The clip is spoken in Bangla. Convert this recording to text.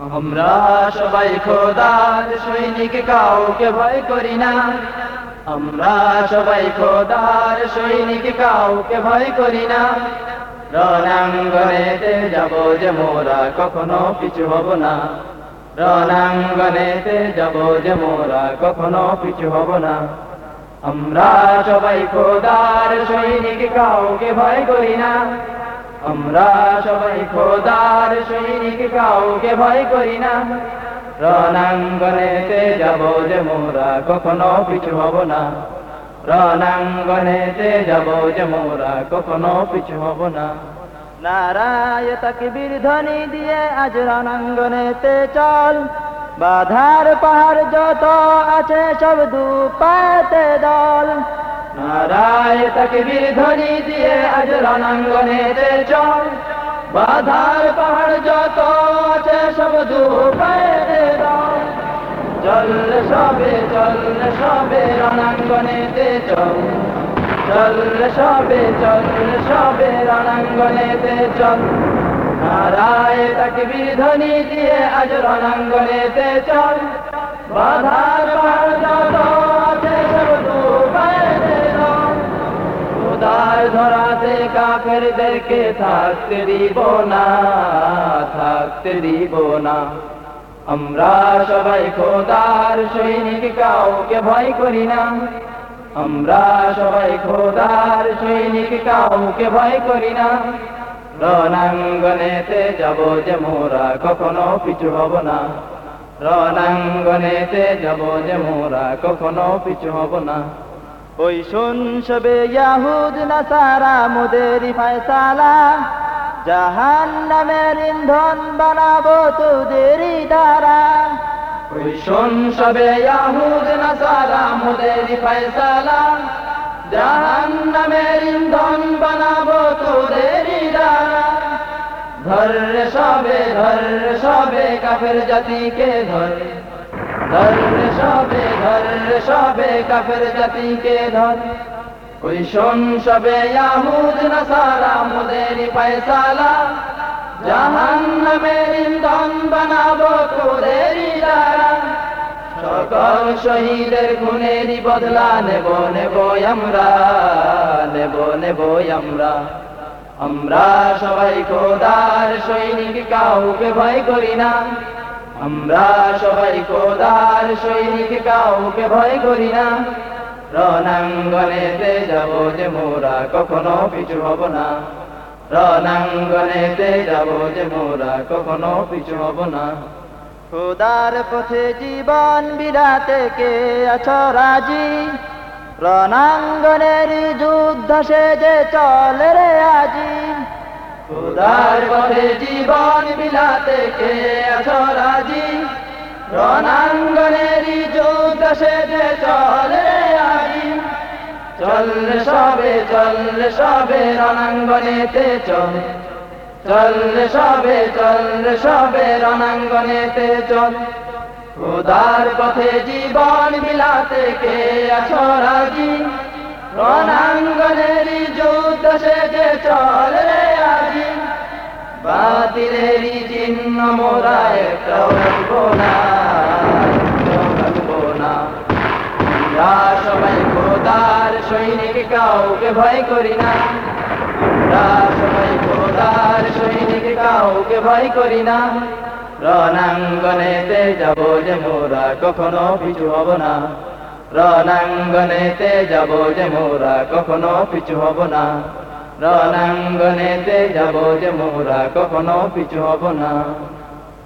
আমরা সবাই খোদার সৈনিক, কাউকে ভয় করি না। আমরা সবাই খোদার সৈনিক, কাউকে ভয় করি না। রণাঙ্গনেতে যাব যে মোরা কখনো পিছু হব না। রণাঙ্গনেতে যাব যে মোরা কখনো পিছু হব না। আমরা সবাই খোদার সৈনিক, কাউকে ভয় করি না। আমরা সবাই খোদার সৈনিক, কাউকে ভয় করি না। রণাঙ্গনেতে যাব যে মোরা কখনো পিছু হব না। রণাঙ্গনেতে যাব যে মোরা কখনো পিছু হব না। নারায় তাকবীর ধ্বনি দিয়ে আজ রণাঙ্গনেতে চল। বাধার পাহাড় যত আছে সব দুপাতে দল। নারায় তাকবীর ধ্বনি দিয়ে আজ রণাঙ্গনেতে চল। বাধার পাহাড় যত আছে সব দল চল সবে চল সবে রণাঙ্গনেতে চল। চল সবে চল সবে রণাঙ্গনেতে চল। নারায় তাকবীর ধ্বনি দিয়ে আজ রণাঙ্গনেতে চল। বাধার পাহাড় কাফেরদেরকে থাকতে দিব না, থাকতে দিব না। আমরা সবাই খোদার সৈনিক, কাউকে ভয় করি না। আমরা সবাই খোদার সৈনিক, কাউকে ভয় করি না। রণাঙ্গনেতে যাব যে মোরা কখনো পিছু হব না। রণাঙ্গনেতে যাব যে মোরা কখনো পিছু হব না। ওই শুন সবে ইয়াহুদ, নাসারা মোদেরই ফায়সালা। জাহান নামের ইন্ধন বানাবো তোদেরই দ্বারা। ওই শোন সবে ইয়াহুদ, নাসারা মোদেরই ফায়সালা। জাহান নামের ইন্ধন বানাবো তোদেরই দ্বারা। ধর সবে ধর সবে কাফের জাতিকে ধর। সবে সবে কাফের জাতিকে ওই মোদেরই সকল শহীদের গুণেরই বদলা নেব নেব আমরা, নেব নেব আমরা। আমরা সবাই খোদার সৈনিক, কাউকে ভয় করি না। আমরা সবাই খোদার সৈনিক, কাউকে ভয় করি না। রণাঙ্গনেতে যাব যে মোরা কখনো পিছু হব না। রণাঙ্গনেতে যাব যে মোরা কখনো পিছু হব না। খোদার পথে জীবন বিরাতে কে আছো রাজি? রণাঙ্গনের যুদ্ধ সে যে চলে রে আজি। খোদার পথে জীবন বিলাতে কে আছো রাজি? রণাঙ্গনের যুদ্ধ সে যে চলে রে আজি চল সবে চল সবে রণাঙ্গনেতে চল। চল সবে চল সবে রণাঙ্গনেতে চল। খোদার পথে জীবন বিলাতে কে আছো রাজি? রণাঙ্গনের যুদ্ধ সে যে চল আজি বাতিলেরই চিহ্ন মোরা একটাও রাখব না রাখব না। আমরা সবাই খোদার সৈনিক, কাউকে ভয় করি না। আমরা সবাই খোদার সৈনিক, কাউকে ভয় করি না। রণাঙ্গনেতে যাব যে মোরা কখনো পিছু হব না। রণাঙ্গনেতে যাব যে মোরা কখনো পিছু হব না। রণাঙ্গনেতে যাব যে মোরা কখনো পিছু হব না।